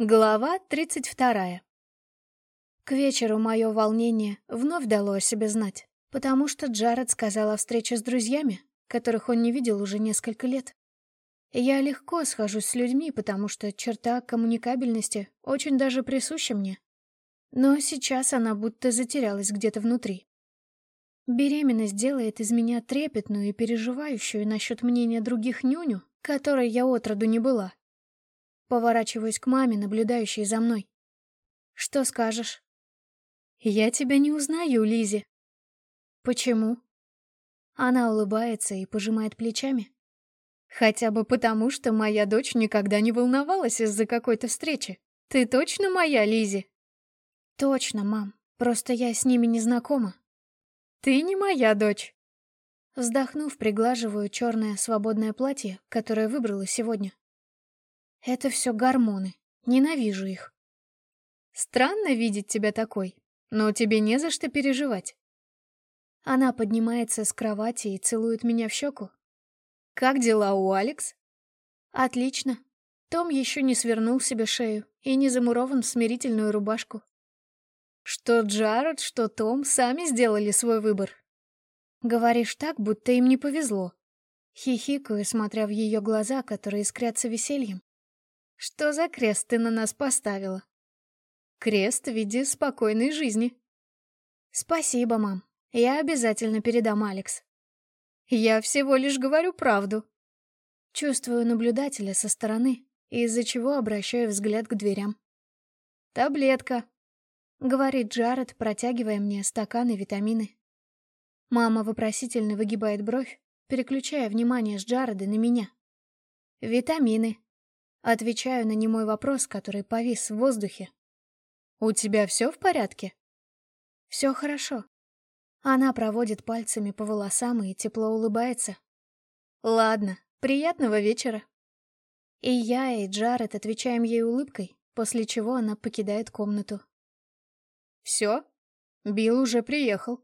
Глава 32. К вечеру мое волнение вновь дало о себе знать, потому что Джаред сказал о встрече с друзьями, которых он не видел уже несколько лет. Я легко схожусь с людьми, потому что черта коммуникабельности очень даже присуща мне. Но сейчас она будто затерялась где-то внутри. Беременность делает из меня трепетную и переживающую насчет мнения других нюню, которой я отроду не была. Поворачиваюсь к маме, наблюдающей за мной. «Что скажешь?» «Я тебя не узнаю, Лизи. «Почему?» Она улыбается и пожимает плечами. «Хотя бы потому, что моя дочь никогда не волновалась из-за какой-то встречи. Ты точно моя, Лизи? «Точно, мам. Просто я с ними не знакома». «Ты не моя дочь». Вздохнув, приглаживаю черное свободное платье, которое выбрала сегодня. Это все гормоны. Ненавижу их. Странно видеть тебя такой, но тебе не за что переживать. Она поднимается с кровати и целует меня в щеку. Как дела у Алекс? Отлично. Том еще не свернул себе шею и не замурован в смирительную рубашку. Что Джаред, что Том сами сделали свой выбор. Говоришь так, будто им не повезло. Хихикаю, смотря в ее глаза, которые искрятся весельем. Что за крест ты на нас поставила? Крест в виде спокойной жизни. Спасибо, мам. Я обязательно передам Алекс. Я всего лишь говорю правду. Чувствую наблюдателя со стороны, из-за чего обращаю взгляд к дверям. «Таблетка», — говорит Джаред, протягивая мне стаканы витамины. Мама вопросительно выгибает бровь, переключая внимание с Джареда на меня. «Витамины», Отвечаю на немой вопрос, который повис в воздухе. «У тебя все в порядке?» «Все хорошо». Она проводит пальцами по волосам и тепло улыбается. «Ладно, приятного вечера». И я, и Джаред отвечаем ей улыбкой, после чего она покидает комнату. «Все? Билл уже приехал».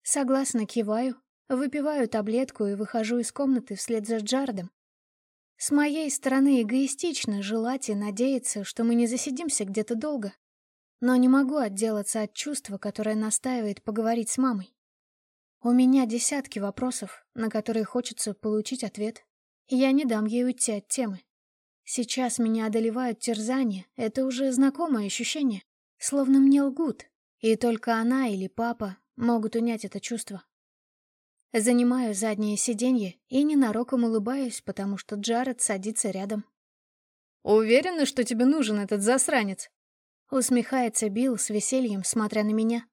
Согласно киваю, выпиваю таблетку и выхожу из комнаты вслед за Джаредом. С моей стороны эгоистично желать и надеяться, что мы не засидимся где-то долго. Но не могу отделаться от чувства, которое настаивает поговорить с мамой. У меня десятки вопросов, на которые хочется получить ответ. И я не дам ей уйти от темы. Сейчас меня одолевают терзания, это уже знакомое ощущение. Словно мне лгут, и только она или папа могут унять это чувство. Занимаю заднее сиденье и ненароком улыбаюсь, потому что Джаред садится рядом. «Уверена, что тебе нужен этот засранец?» Усмехается Билл с весельем, смотря на меня.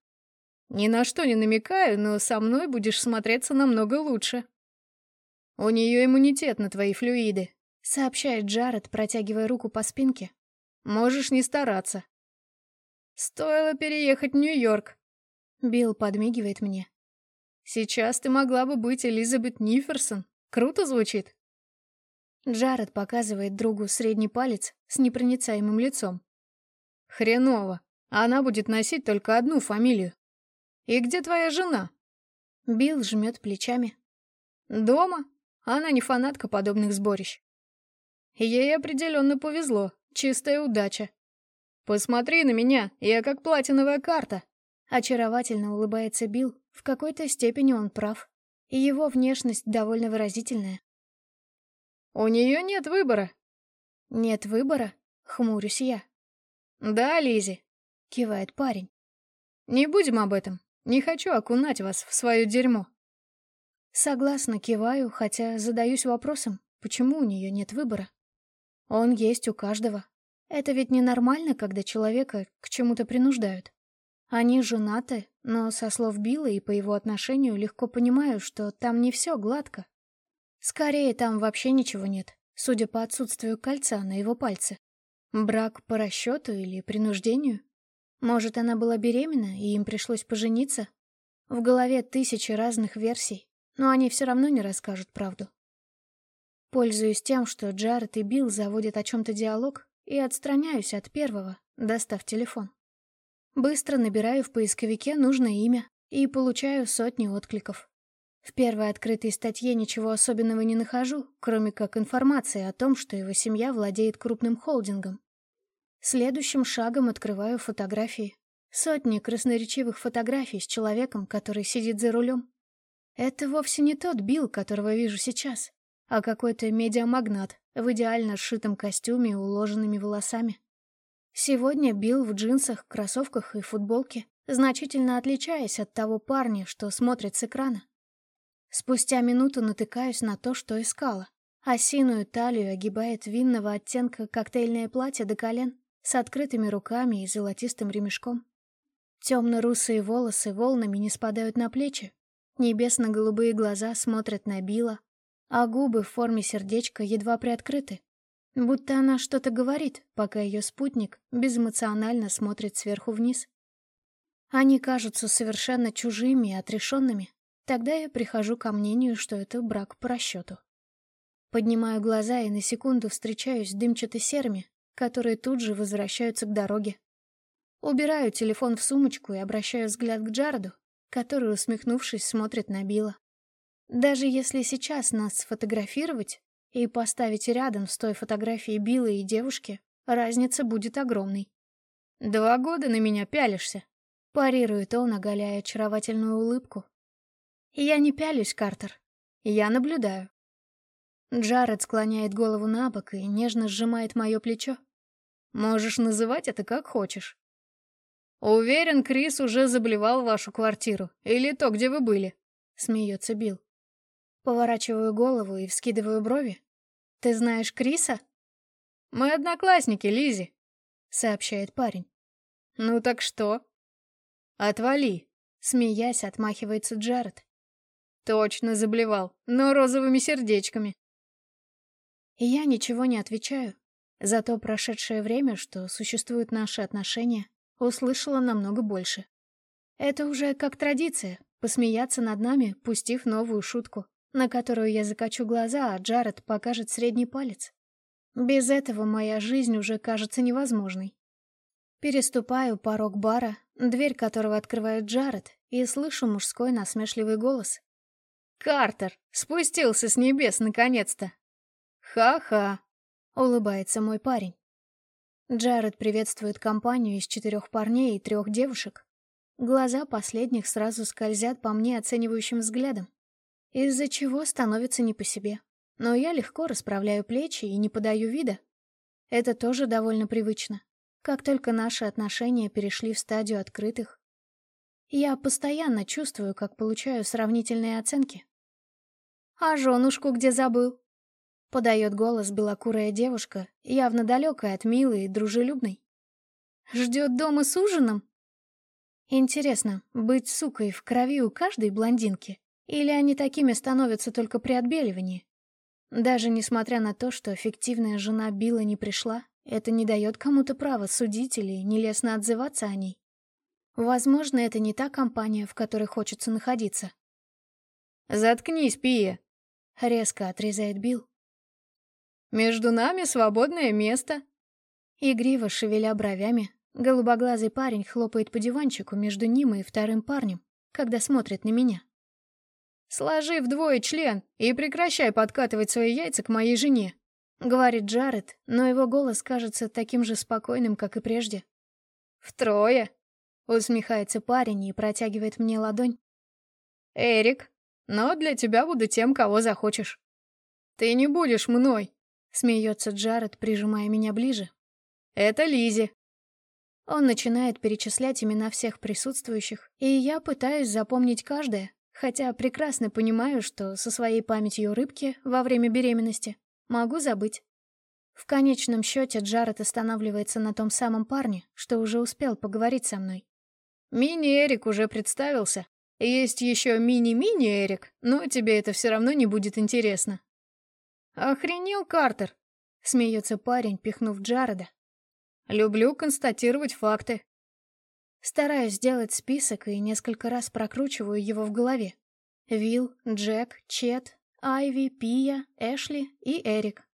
«Ни на что не намекаю, но со мной будешь смотреться намного лучше». «У нее иммунитет на твои флюиды», — сообщает Джаред, протягивая руку по спинке. «Можешь не стараться». «Стоило переехать в Нью-Йорк». Билл подмигивает мне. Сейчас ты могла бы быть Элизабет Ниферсон. Круто звучит. Джаред показывает другу средний палец с непроницаемым лицом. Хреново. Она будет носить только одну фамилию. И где твоя жена? Билл жмет плечами. Дома. Она не фанатка подобных сборищ. Ей определенно повезло. Чистая удача. Посмотри на меня, я как платиновая карта. Очаровательно улыбается Билл, в какой-то степени он прав. И его внешность довольно выразительная. «У нее нет выбора». «Нет выбора?» — хмурюсь я. «Да, Лизи, кивает парень. «Не будем об этом. Не хочу окунать вас в свое дерьмо». Согласно киваю, хотя задаюсь вопросом, почему у нее нет выбора. Он есть у каждого. Это ведь ненормально, когда человека к чему-то принуждают. Они женаты, но со слов Билла и по его отношению легко понимаю, что там не все гладко. Скорее, там вообще ничего нет, судя по отсутствию кольца на его пальце. Брак по расчету или принуждению? Может, она была беременна, и им пришлось пожениться? В голове тысячи разных версий, но они все равно не расскажут правду. Пользуюсь тем, что Джаред и Билл заводят о чем-то диалог, и отстраняюсь от первого, достав телефон. Быстро набираю в поисковике нужное имя и получаю сотни откликов. В первой открытой статье ничего особенного не нахожу, кроме как информации о том, что его семья владеет крупным холдингом. Следующим шагом открываю фотографии. Сотни красноречивых фотографий с человеком, который сидит за рулем. Это вовсе не тот Билл, которого вижу сейчас, а какой-то медиамагнат в идеально сшитом костюме и уложенными волосами. Сегодня Билл в джинсах, кроссовках и футболке, значительно отличаясь от того парня, что смотрит с экрана. Спустя минуту натыкаюсь на то, что искала. Осиную талию огибает винного оттенка коктейльное платье до колен с открытыми руками и золотистым ремешком. Темно-русые волосы волнами не спадают на плечи. Небесно-голубые глаза смотрят на Билла, а губы в форме сердечка едва приоткрыты. Будто она что-то говорит, пока ее спутник безэмоционально смотрит сверху вниз. Они кажутся совершенно чужими и отрешенными. Тогда я прихожу ко мнению, что это брак по расчету. Поднимаю глаза и на секунду встречаюсь с дымчато-серыми, которые тут же возвращаются к дороге. Убираю телефон в сумочку и обращаю взгляд к Джареду, который, усмехнувшись, смотрит на Билла. Даже если сейчас нас сфотографировать и поставить рядом с той фотографией Билла и девушки, разница будет огромной. «Два года на меня пялишься», — парирует он, оголяя очаровательную улыбку. «Я не пялюсь, Картер. Я наблюдаю». Джаред склоняет голову на бок и нежно сжимает мое плечо. «Можешь называть это как хочешь. «Уверен, Крис уже заблевал вашу квартиру. Или то, где вы были?» — смеется Билл. Поворачиваю голову и вскидываю брови. «Ты знаешь Криса?» «Мы одноклассники, Лизи, сообщает парень. «Ну так что?» «Отвали!» — смеясь, отмахивается Джаред. «Точно заблевал, но розовыми сердечками». я ничего не отвечаю. За то прошедшее время, что существуют наши отношения, услышала намного больше. Это уже как традиция — посмеяться над нами, пустив новую шутку, на которую я закачу глаза, а Джаред покажет средний палец. Без этого моя жизнь уже кажется невозможной. Переступаю порог бара, дверь которого открывает Джаред, и слышу мужской насмешливый голос. «Картер! Спустился с небес наконец-то!» «Ха-ха!» — улыбается мой парень. Джаред приветствует компанию из четырех парней и трех девушек. Глаза последних сразу скользят по мне оценивающим взглядом, из-за чего становится не по себе. Но я легко расправляю плечи и не подаю вида. Это тоже довольно привычно. Как только наши отношения перешли в стадию открытых, я постоянно чувствую, как получаю сравнительные оценки. «А женушку где забыл?» Подает голос белокурая девушка, явно далекая от милой и дружелюбной. Ждет дома с ужином? Интересно, быть сукой в крови у каждой блондинки? Или они такими становятся только при отбеливании? Даже несмотря на то, что фиктивная жена Билла не пришла, это не дает кому-то права судить или нелестно отзываться о ней. Возможно, это не та компания, в которой хочется находиться. «Заткнись, Пия!» — резко отрезает Билл, между нами свободное место». Игриво шевеля бровями, голубоглазый парень хлопает по диванчику между ним и вторым парнем, когда смотрит на меня. «Сложи вдвое член и прекращай подкатывать свои яйца к моей жене», — говорит Джаред, но его голос кажется таким же спокойным, как и прежде. «Втрое», — усмехается парень и протягивает мне ладонь. «Эрик, но для тебя буду тем, кого захочешь. Ты не будешь мной, Смеется Джаред, прижимая меня ближе. «Это Лизи. Он начинает перечислять имена всех присутствующих, и я пытаюсь запомнить каждое, хотя прекрасно понимаю, что со своей памятью рыбки во время беременности могу забыть. В конечном счете Джаред останавливается на том самом парне, что уже успел поговорить со мной. «Мини-Эрик уже представился. Есть еще мини-мини-Эрик, но тебе это все равно не будет интересно. «Охренел, Картер!» — смеется парень, пихнув Джареда. «Люблю констатировать факты». Стараюсь сделать список и несколько раз прокручиваю его в голове. Вилл, Джек, Чет, Айви, Пия, Эшли и Эрик.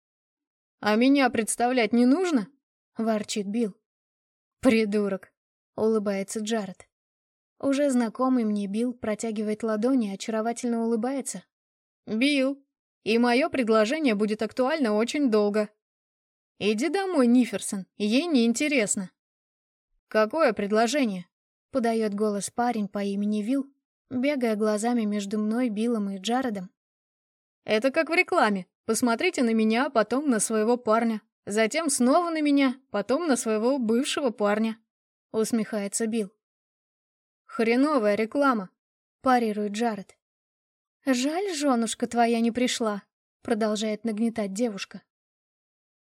«А меня представлять не нужно?» — ворчит Билл. «Придурок!» — улыбается Джаред. Уже знакомый мне Билл протягивает ладони и очаровательно улыбается. «Билл, и мое предложение будет актуально очень долго. Иди домой, Ниферсон, ей неинтересно. Какое предложение? Подает голос парень по имени Вил, бегая глазами между мной, Биллом и Джаредом. Это как в рекламе. Посмотрите на меня, потом на своего парня. Затем снова на меня, потом на своего бывшего парня. Усмехается Билл. Хреновая реклама, парирует Джаред. Жаль, женушка твоя не пришла, продолжает нагнетать девушка.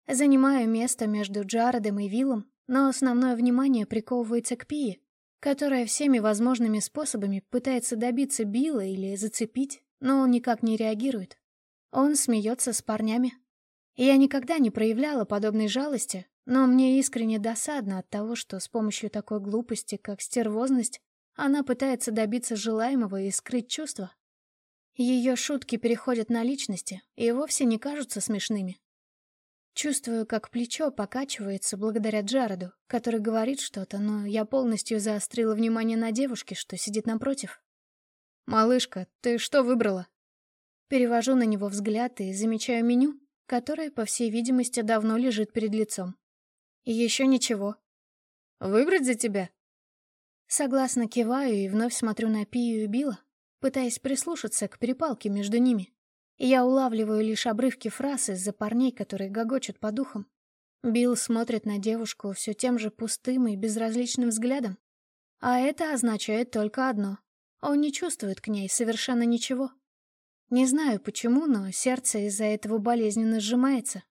Занимаю место между Джаредом и Виллом, но основное внимание приковывается к Пии, которая всеми возможными способами пытается добиться Билла или зацепить, но он никак не реагирует. Он смеется с парнями. Я никогда не проявляла подобной жалости, но мне искренне досадно от того, что с помощью такой глупости, как стервозность, она пытается добиться желаемого и скрыть чувства. Ее шутки переходят на личности и вовсе не кажутся смешными. Чувствую, как плечо покачивается благодаря Джареду, который говорит что-то, но я полностью заострила внимание на девушке, что сидит напротив. «Малышка, ты что выбрала?» Перевожу на него взгляд и замечаю меню, которое, по всей видимости, давно лежит перед лицом. И еще ничего. «Выбрать за тебя?» Согласно киваю и вновь смотрю на Пию и Билла, пытаясь прислушаться к перепалке между ними. Я улавливаю лишь обрывки фраз из-за парней, которые гогочут по духам. Билл смотрит на девушку все тем же пустым и безразличным взглядом. А это означает только одно. Он не чувствует к ней совершенно ничего. Не знаю почему, но сердце из-за этого болезненно сжимается.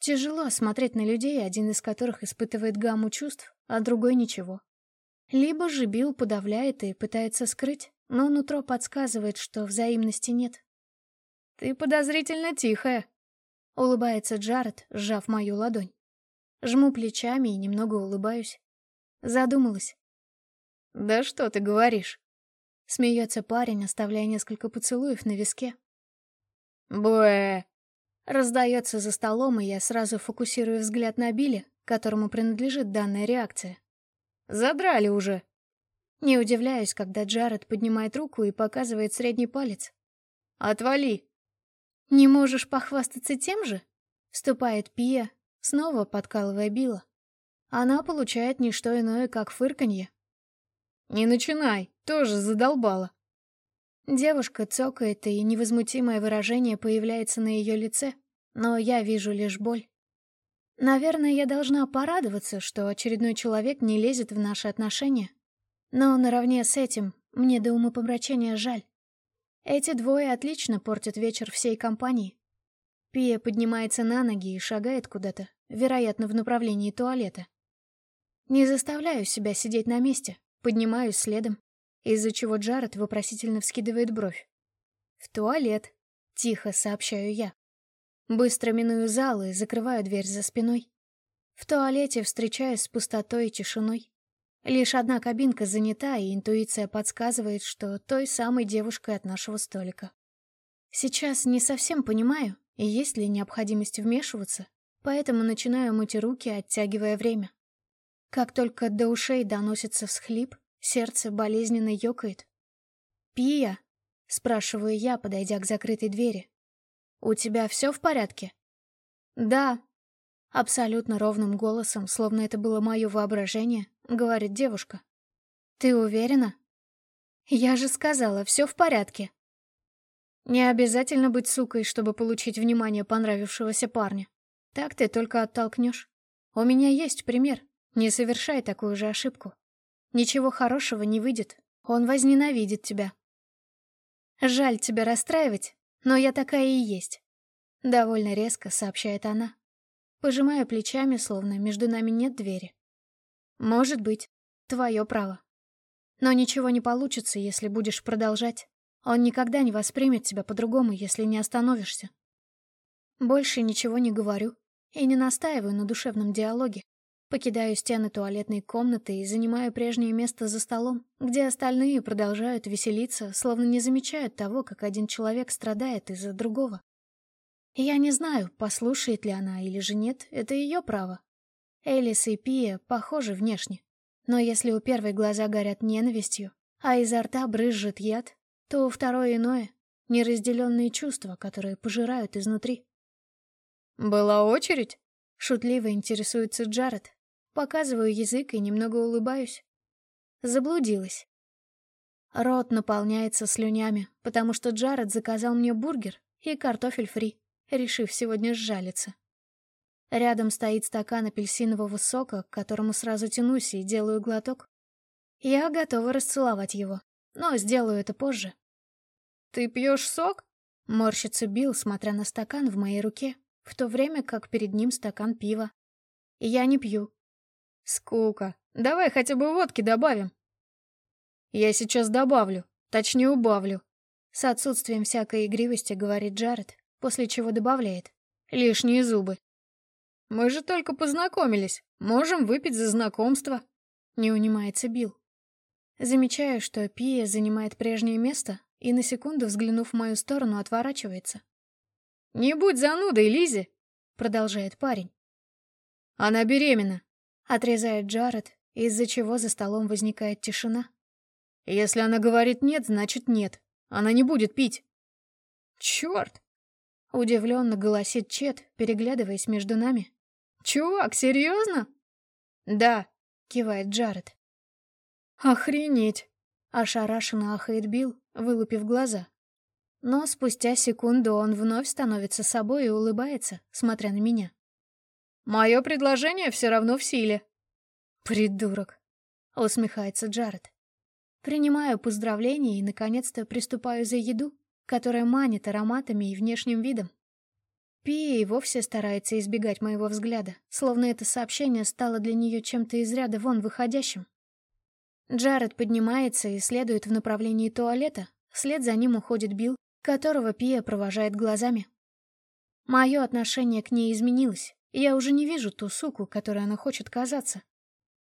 Тяжело смотреть на людей, один из которых испытывает гамму чувств, а другой ничего. Либо же Билл подавляет и пытается скрыть, но нутро подсказывает, что взаимности нет. «Ты подозрительно тихая», — улыбается Джаред, сжав мою ладонь. Жму плечами и немного улыбаюсь. Задумалась. «Да что ты говоришь?» Смеется парень, оставляя несколько поцелуев на виске. Бэ. Раздается за столом, и я сразу фокусирую взгляд на Билли, которому принадлежит данная реакция. Задрали уже. Не удивляюсь, когда Джаред поднимает руку и показывает средний палец. Отвали. Не можешь похвастаться тем же? Вступает Пия, снова подкалывая Билла. Она получает не что иное, как фырканье. «Не начинай, тоже задолбала». Девушка цокает, и невозмутимое выражение появляется на ее лице, но я вижу лишь боль. Наверное, я должна порадоваться, что очередной человек не лезет в наши отношения. Но наравне с этим мне до умопомрачения жаль. Эти двое отлично портят вечер всей компании. Пия поднимается на ноги и шагает куда-то, вероятно, в направлении туалета. Не заставляю себя сидеть на месте, поднимаюсь следом, из-за чего Джаред вопросительно вскидывает бровь. «В туалет», — тихо сообщаю я. Быстро миную зал и закрываю дверь за спиной. В туалете встречаюсь с пустотой и тишиной. Лишь одна кабинка занята, и интуиция подсказывает, что той самой девушкой от нашего столика. Сейчас не совсем понимаю, есть ли необходимость вмешиваться, поэтому начинаю мыть руки, оттягивая время. Как только до ушей доносится всхлип, сердце болезненно ёкает. «Пия?» — спрашиваю я, подойдя к закрытой двери. «У тебя все в порядке?» «Да», — абсолютно ровным голосом, словно это было мое воображение, говорит девушка. «Ты уверена?» «Я же сказала, все в порядке». Не обязательно быть сукой, чтобы получить внимание понравившегося парня. Так ты только оттолкнешь. У меня есть пример. Не совершай такую же ошибку. Ничего хорошего не выйдет. Он возненавидит тебя. Жаль тебя расстраивать, но я такая и есть. Довольно резко сообщает она. Пожимая плечами, словно между нами нет двери. Может быть, твое право. Но ничего не получится, если будешь продолжать. Он никогда не воспримет тебя по-другому, если не остановишься. Больше ничего не говорю и не настаиваю на душевном диалоге. Покидаю стены туалетной комнаты и занимаю прежнее место за столом, где остальные продолжают веселиться, словно не замечают того, как один человек страдает из-за другого. Я не знаю, послушает ли она или же нет, это ее право. Элис и Пия похожи внешне. Но если у первой глаза горят ненавистью, а изо рта брызжет яд, то у второй иное — неразделенные чувства, которые пожирают изнутри. «Была очередь?» Шутливо интересуется Джаред. Показываю язык и немного улыбаюсь. Заблудилась. Рот наполняется слюнями, потому что Джаред заказал мне бургер и картофель фри, решив сегодня сжалиться. Рядом стоит стакан апельсинового сока, к которому сразу тянусь и делаю глоток. Я готова расцеловать его, но сделаю это позже. «Ты пьешь сок?» — морщится Билл, смотря на стакан в моей руке, в то время как перед ним стакан пива. Я не пью. «Скука. Давай хотя бы водки добавим». «Я сейчас добавлю, точнее убавлю», — с отсутствием всякой игривости говорит Джаред, после чего добавляет. «Лишние зубы». «Мы же только познакомились. Можем выпить за знакомство», — не унимается Билл. Замечаю, что Пия занимает прежнее место и, на секунду взглянув в мою сторону, отворачивается. «Не будь занудой, Лизи!» — продолжает парень. «Она беременна», — отрезает Джаред, из-за чего за столом возникает тишина. Если она говорит «нет», значит «нет». Она не будет пить. Черт! Удивленно голосит Чет, переглядываясь между нами. Чувак, серьезно? Да, кивает Джаред. Охренеть! Ошарашенно ахает Билл, вылупив глаза. Но спустя секунду он вновь становится собой и улыбается, смотря на меня. «Мое предложение все равно в силе». «Придурок», — усмехается Джаред. Принимаю поздравления и, наконец-то, приступаю за еду, которая манит ароматами и внешним видом. Пия и вовсе старается избегать моего взгляда, словно это сообщение стало для нее чем-то из ряда вон выходящим. Джаред поднимается и следует в направлении туалета, вслед за ним уходит Билл, которого Пия провожает глазами. Мое отношение к ней изменилось, я уже не вижу ту суку, которой она хочет казаться.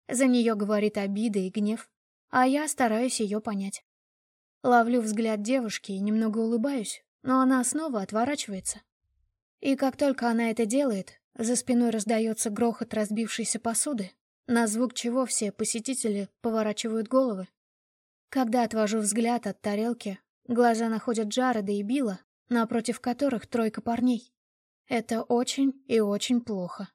За нее говорит обида и гнев а я стараюсь ее понять. Ловлю взгляд девушки и немного улыбаюсь, но она снова отворачивается. И как только она это делает, за спиной раздается грохот разбившейся посуды, на звук чего все посетители поворачивают головы. Когда отвожу взгляд от тарелки, глаза находят Джареда и Билла, напротив которых тройка парней. Это очень и очень плохо.